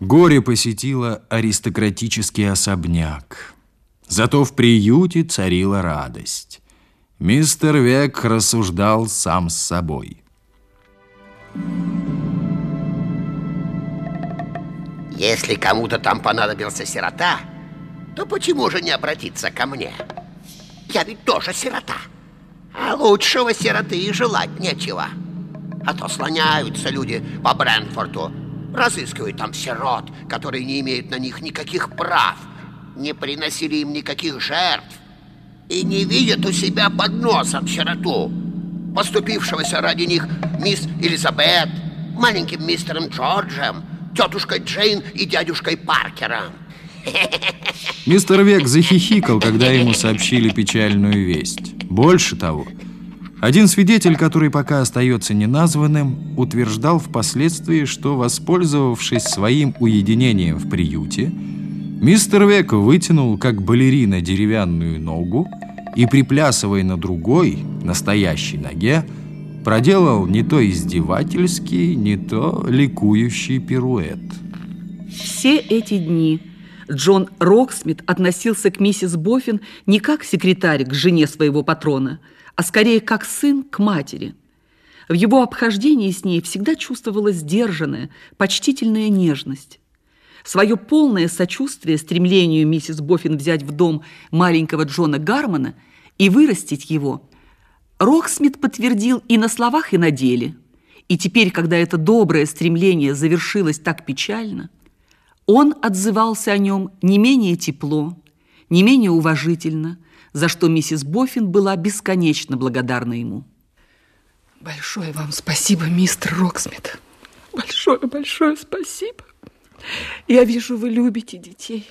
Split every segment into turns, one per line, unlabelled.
Горе посетило аристократический особняк. Зато в приюте царила радость. Мистер Век рассуждал сам с собой.
Если кому-то там понадобился сирота, то почему же не обратиться ко мне? Я ведь тоже сирота. А лучшего сироты и желать нечего. А то слоняются люди по Брэнфорду, разыскивают там сирот, которые не имеют на них никаких прав, не приносили им никаких жертв и не видят у себя под носом сироту, поступившегося ради них мисс Элизабет, маленьким мистером Джорджем, тетушкой Джейн и дядюшкой Паркером.
Мистер Век захихикал, когда ему сообщили печальную весть. Больше того, один свидетель, который пока остается неназванным, утверждал впоследствии, что, воспользовавшись своим уединением в приюте, мистер Век вытянул, как балерина, деревянную ногу и, приплясывая на другой, настоящей ноге, проделал не то издевательский, не то ликующий пируэт.
Все эти дни Джон Роксмит относился к миссис Боффин не как секретарь к жене своего патрона – а скорее как сын к матери. В его обхождении с ней всегда чувствовалась сдержанная, почтительная нежность. Свое полное сочувствие стремлению миссис Боффин взять в дом маленького Джона Гармона и вырастить его, Роксмит подтвердил и на словах, и на деле. И теперь, когда это доброе стремление завершилось так печально, он отзывался о нем не менее тепло, не менее уважительно, за что миссис Боффин была бесконечно благодарна ему.
Большое вам спасибо, мистер Роксмит. Большое-большое спасибо. Я вижу, вы любите детей.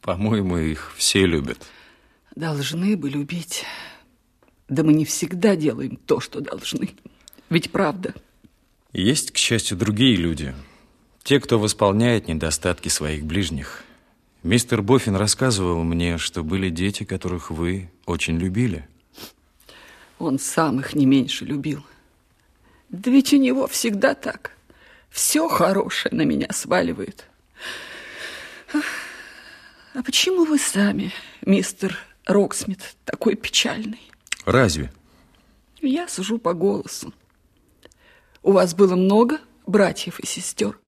По-моему, их все любят.
Должны бы любить. Да мы не всегда делаем то, что должны. Ведь правда.
Есть, к счастью, другие люди. Те, кто восполняет недостатки своих ближних. Мистер Боффин рассказывал мне, что были дети, которых вы очень любили.
Он сам их не меньше любил. Да ведь у него всегда так. Все хорошее на меня сваливает. А почему вы сами, мистер Роксмит, такой печальный?
Разве?
Я сужу по голосу. У вас было много братьев и сестер?